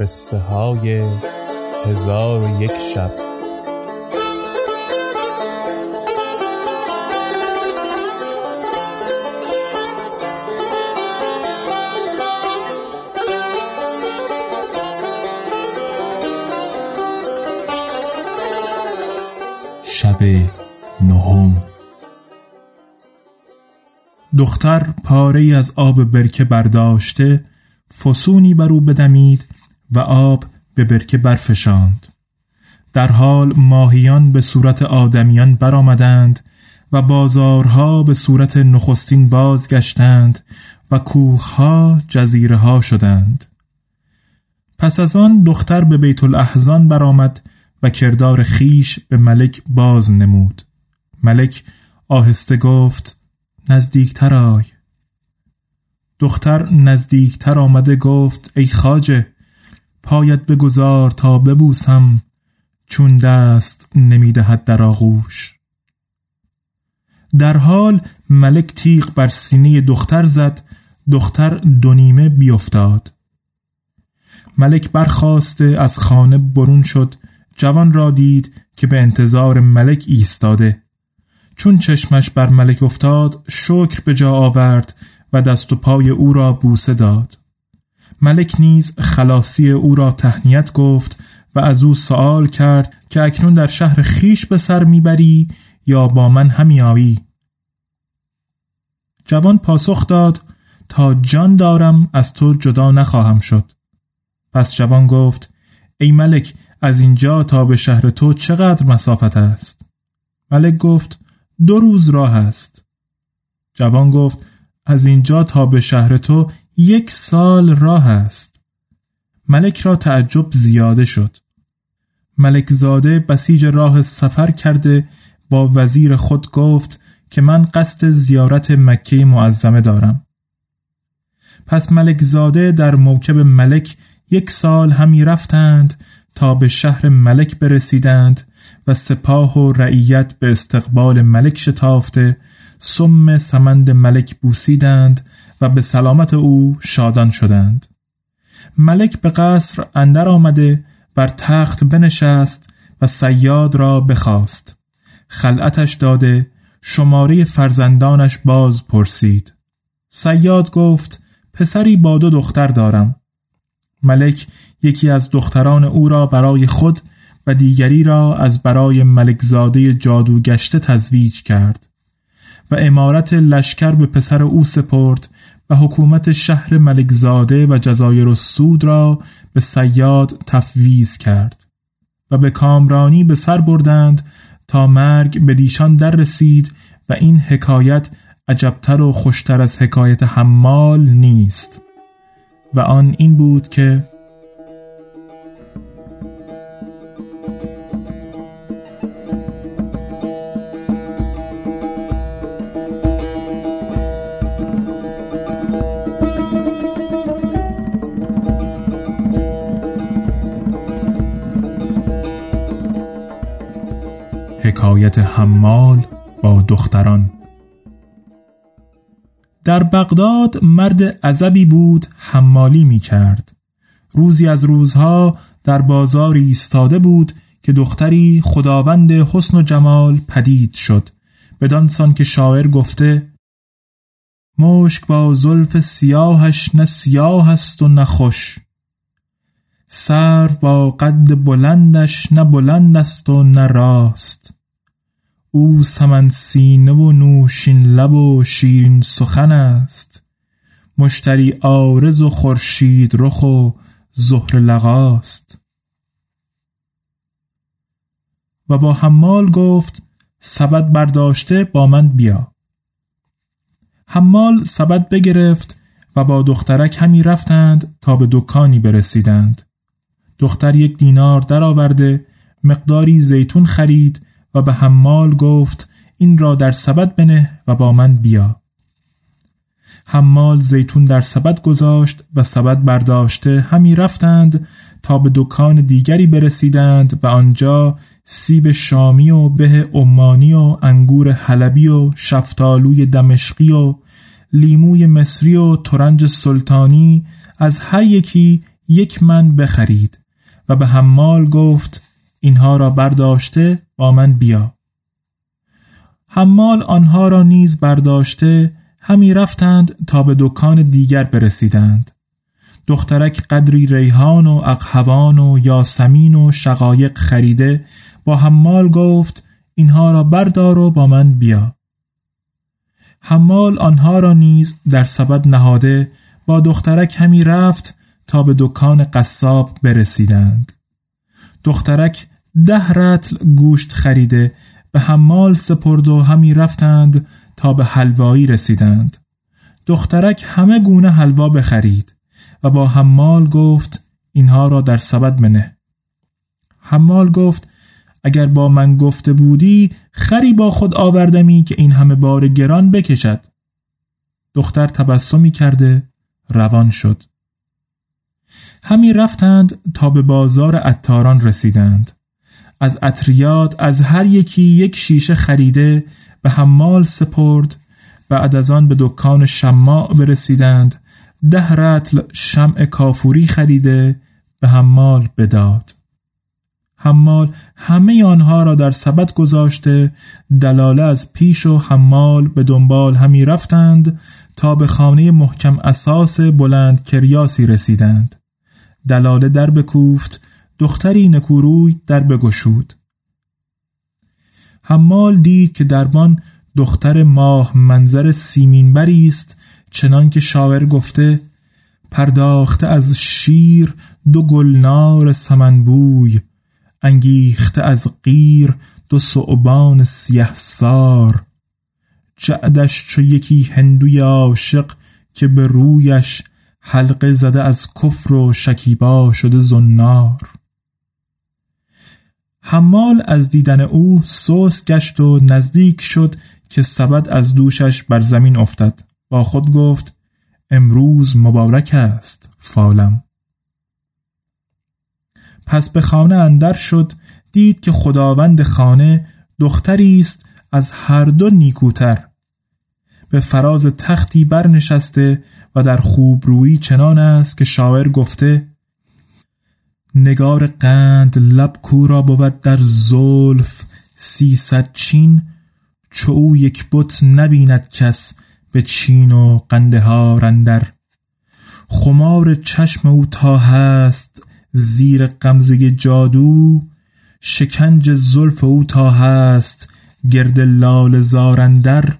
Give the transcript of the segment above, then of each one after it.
قصه های هزار و یک شب. شب نهم. دختر پاره از آب برکه برداشته فسونی بر او بدمید و آب به برکه برفشاند. در حال ماهیان به صورت آدمیان برآمدند و بازارها به صورت نخستین بازگشتند و کوهها جزیره ها شدند. پس از آن دختر به بیت الاحزان برآمد و کردار خیش به ملک باز نمود. ملک آهسته گفت نزدیکتر آی. دختر نزدیکتر آمده گفت ای خاجه پایت بگذار تا ببوسم چون دست نمی‌دهد در آغوش. در حال ملک تیغ بر سینه دختر زد دختر دونیمه بیفتاد ملک برخواسته از خانه برون شد جوان را دید که به انتظار ملک ایستاده. چون چشمش بر ملک افتاد شکر به جا آورد و دست و پای او را بوسه داد. ملک نیز خلاصی او را تهنیت گفت و از او سوال کرد که اکنون در شهر خیش به سر می‌بری یا با من همی آیی؟ جوان پاسخ داد تا جان دارم از تو جدا نخواهم شد. پس جوان گفت ای ملک از اینجا تا به شهر تو چقدر مسافت است؟ ملک گفت دو روز راه است. جوان گفت از اینجا تا به شهر تو یک سال راه است. ملک را تعجب زیاده شد. ملک زاده بسیج راه سفر کرده با وزیر خود گفت که من قصد زیارت مکه معظمه دارم. پس ملک زاده در موکب ملک یک سال همی رفتند تا به شهر ملک برسیدند و سپاه و رعیت به استقبال ملک شتافته سم سمند ملک بوسیدند و به سلامت او شادان شدند. ملک به قصر اندر آمده بر تخت بنشست و سیاد را بخواست. خلعتش داده شماره فرزندانش باز پرسید. سیاد گفت پسری با دو دختر دارم. ملک یکی از دختران او را برای خود و دیگری را از برای ملکزاده جادوگشته تزویج کرد و امارت لشکر به پسر او سپرد و حکومت شهر ملکزاده و جزایر السود را به سیاد تفویز کرد و به کامرانی به سر بردند تا مرگ به دیشان در رسید و این حکایت عجبتر و خوشتر از حکایت حمال نیست و آن این بود که حکایت حمال با دختران. در بغداد مرد عذبی بود حمالی می کرد روزی از روزها در بازاری ایستاده بود که دختری خداوند حسن و جمال پدید شد. بدانسان که شاعر گفته مشک با زلف سیاهش نه سیاه است و نه خوش. سرو با قد بلندش نه بلند است و نه راست. او سمن سینه و نوشین لب و شیرین سخن است. مشتری آرز و خورشید رخ و زهر لقاست و با حمال گفت سبد برداشته با من بیا. حمال سبد بگرفت و با دخترک همی رفتند تا به دکانی برسیدند. دختر یک دینار درآورده مقداری زیتون خرید و به حمال گفت این را در سبد بنه و با من بیا. حمال زیتون در سبد گذاشت و سبد برداشته همی رفتند تا به دکان دیگری برسیدند و آنجا سیب شامی و به عمانی و انگور حلبی و شفتالوی دمشقی و لیموی مصری و ترنج سلطانی از هر یکی یک من بخرید. و به حمال گفت اینها را برداشته با من بیا. حمال آنها را نیز برداشته همی رفتند تا به دکان دیگر برسیدند. دخترک قدری ریحان و اقهوان و یاسمین و شقایق خریده با حمال گفت اینها را بردار و با من بیا. حمال آنها را نیز در سبد نهاده با دخترک همی رفت تا به دکان قصاب برسیدند. دخترک ده رتل گوشت خریده به حمال سپرد و همی رفتند تا به حلوایی رسیدند. دخترک همه گونه حلوا بخرید و با حمال گفت اینها را در سبد منه. حمال گفت اگر با من گفته بودی خری با خود آوردمی که این همه بار گران بکشد. دختر تبسمی کرده روان شد. همی رفتند تا به بازار اتاران رسیدند. از اتریاد از هر یکی یک شیشه خریده به حمال سپرد بعد از آن به دکان شماع برسیدند. ده رتل شمع کافوری خریده به حمال بداد. حمال همه آنها را در سبد گذاشته دلاله از پیش و حمال به دنبال همی رفتند تا به خانه محکم اساس بلند کریاسی رسیدند. دلاله در بکوفت دختری نکوروی در بگشود. حمال دید که دربان دختر ماه منظر سیمینبری است چنان که شاعر گفته پرداخته از شیر دو گلنار سمنبوی انگیخته از قیر دو صعبان سیه سار. جعدش چو یکی هندوی عاشق که به رویش حلقه زده از کفر و شکیبا شده زنار. حمال از دیدن او سوس گشت و نزدیک شد که سبد از دوشش بر زمین افتد. با خود گفت امروز مبارک است فالم. پس به خانه اندر شد دید که خداوند خانه دختری است از هر دو نیکوتر. به فراز تختی برنشسته و در خوب روی چنان است که شاعر گفته نگار قند لب کورا بود در زلف سیصد چین چو او یک بت نبیند کس به چین و قنده ها رندر. خمار چشم او تا هست زیر قمزه جادو شکنج زلف او تا هست گرد لال زارندر.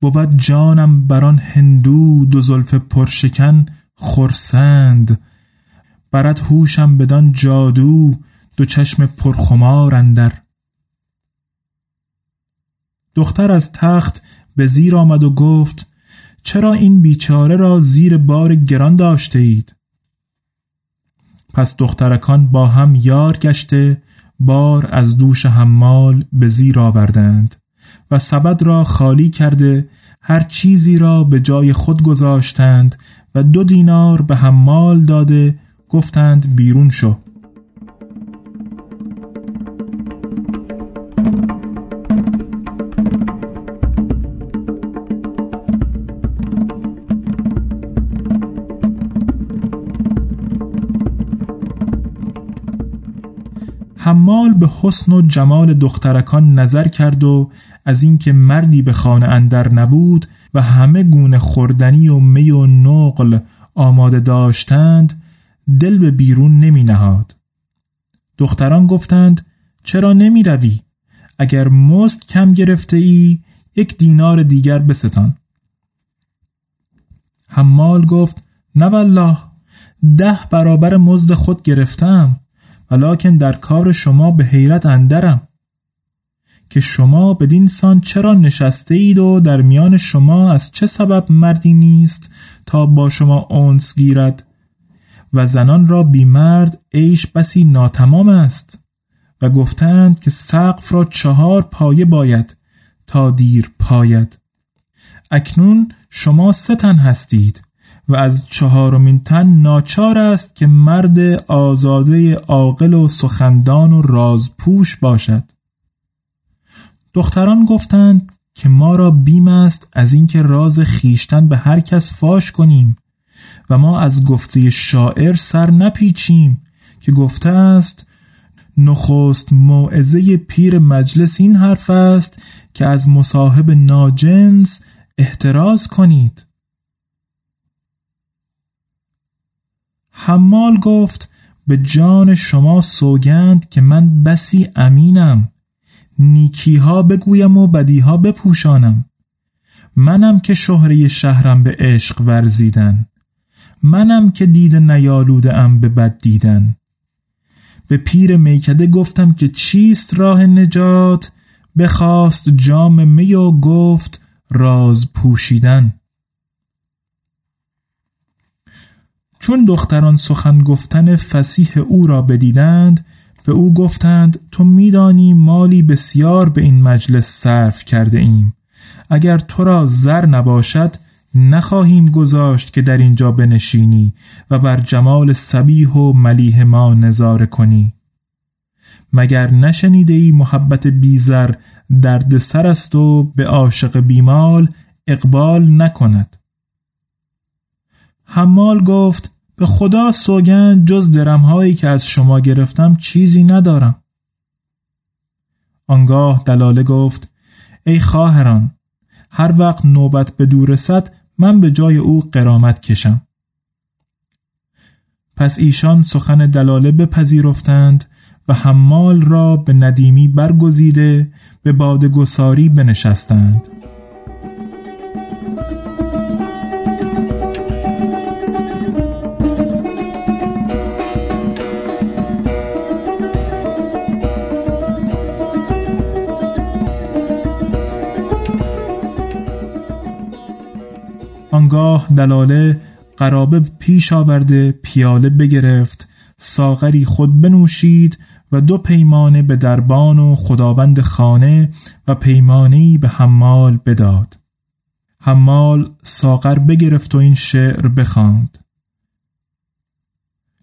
بود جانم بران هندو دو زلف پرشکن خرسند برد هوشم بدان جادو دو چشم پرخمار اندر. دختر از تخت به زیر آمد و گفت چرا این بیچاره را زیر بار گران داشته اید؟ پس دخترکان با هم یار گشته بار از دوش حمال به زیر آوردند و سبد را خالی کرده هر چیزی را به جای خود گذاشتند و دو دینار به حمال داده گفتند بیرون شو. حمال به حسن و جمال دخترکان نظر کرد و از اینکه مردی به خانه اندر نبود و همه گونه خوردنی و می و نقل آماده داشتند دل به بیرون نمی نهاد. دختران گفتند چرا نمی روی؟ اگر مست کم گرفته ای یک دینار دیگر بستان. حمال گفت نه والله ده برابر مزد خود گرفتم ولیکن در کار شما به حیرت اندرم. که شما بدین سان چرا نشسته اید و در میان شما از چه سبب مردی نیست تا با شما اونس گیرد؟ و زنان را بیمرد عیش بسی ناتمام است و گفتند که سقف را چهار پایه باید تا دیر پاید. اکنون شما سه تن هستید و از چهارمین تن ناچار است که مرد آزاده عاقل و سخندان و رازپوش باشد. دختران گفتند که ما را بیم است از اینکه راز خیشتن به هر کس فاش کنیم و ما از گفته شاعر سر نپیچیم که گفته است نخست موعظه پیر مجلس این حرف است که از مصاحب ناجنس احتراز کنید. حمال گفت به جان شما سوگند که من بسی امینم. نیکیها بگویم و بدیها بپوشانم. منم که شهره شهرم به عشق ورزیدن. منم که دید نیالوده ام به بد دیدن. به پیر میکده گفتم که چیست راه نجات؟ بخواست جام می و گفت راز پوشیدن. چون دختران سخن گفتن فسیح او را بدیدند به او گفتند تو میدانی مالی بسیار به این مجلس صرف کرده ایم. اگر تو را زر نباشد نخواهیم گذاشت که در اینجا بنشینی و بر جمال سبیح و ملیح ما نظاره کنی. مگر نشنیده ای محبت بیزر درد سر است و به عاشق بیمال اقبال نکند؟ حمال گفت به خدا سوگند جز درمهایی که از شما گرفتم چیزی ندارم. آنگاه دلاله گفت ای خواهران هر وقت نوبت به دور رسد من به جای او قرامت کشم. پس ایشان سخن دلاله بپذیرفتند و حمال را به ندیمی برگزیده به بادگساری بنشستند. دلاله قرابه پیش آورده پیاله بگرفت ساغری خود بنوشید و دو پیمانه به دربان و خداوند خانه و پیمانهی به حمال بداد. حمال ساغر بگرفت و این شعر بخواند.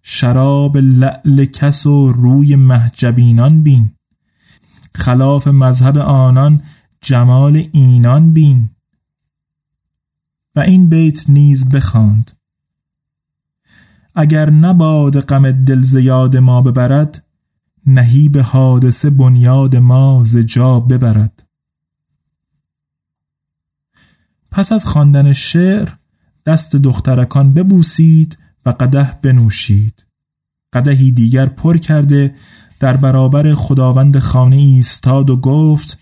شراب لعل کس و روی محجبینان بین خلاف مذهب آنان جمال اینان بین. و این بیت نیز بخواند. اگر نباد غم دل زیاد ما ببرد نهیب حادثه بنیاد ما ز جا ببرد. پس از خواندن شعر دست دخترکان ببوسید و قده بنوشید. قدهی دیگر پر کرده در برابر خداوند خانه ایستاد و گفت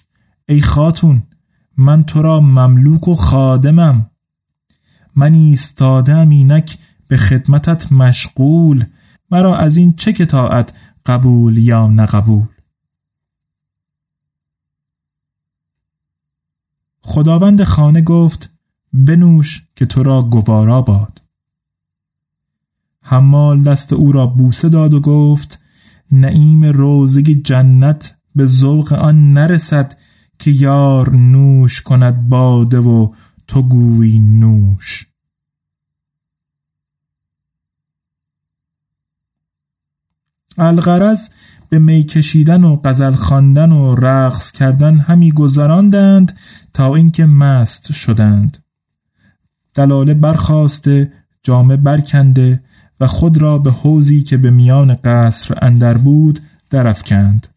ای خاتون من تو را مملوک و خادمم. من ایستادم اینک به خدمتت مشغول مرا از این چه کتاعت قبول یا نقبول؟ خداوند خانه گفت بنوش که تو را گوارا باد. حمال دست او را بوسه داد و گفت نعیم روزگی جنت به ذوق آن نرسد که یار نوش کند باده و تو گویی نوش. الغرض به می کشیدن و غزل خواندن و رقص کردن همی گذراندند تا اینکه مست شدند. دلاله برخواسته جامه برکنده و خود را به حوزی که به میان قصر اندر بود درفکند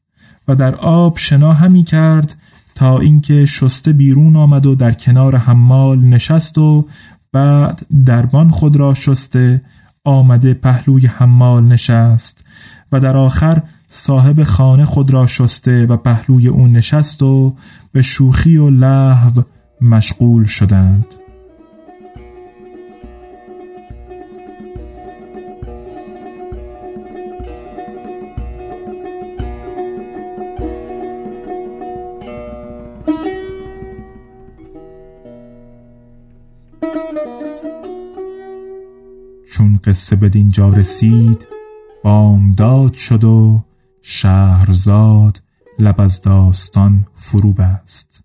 و در آب شنا همی کرد تا اینکه شسته بیرون آمد و در کنار حمال نشست و بعد دربان خود را شسته آمده پهلوی حمال نشست و در آخر صاحب خانه خود را شسته و پهلوی او نشست و به شوخی و لحو مشغول شدند. قصه به دینجا رسید بامداد شد و شهرزاد لب از داستان فرو بست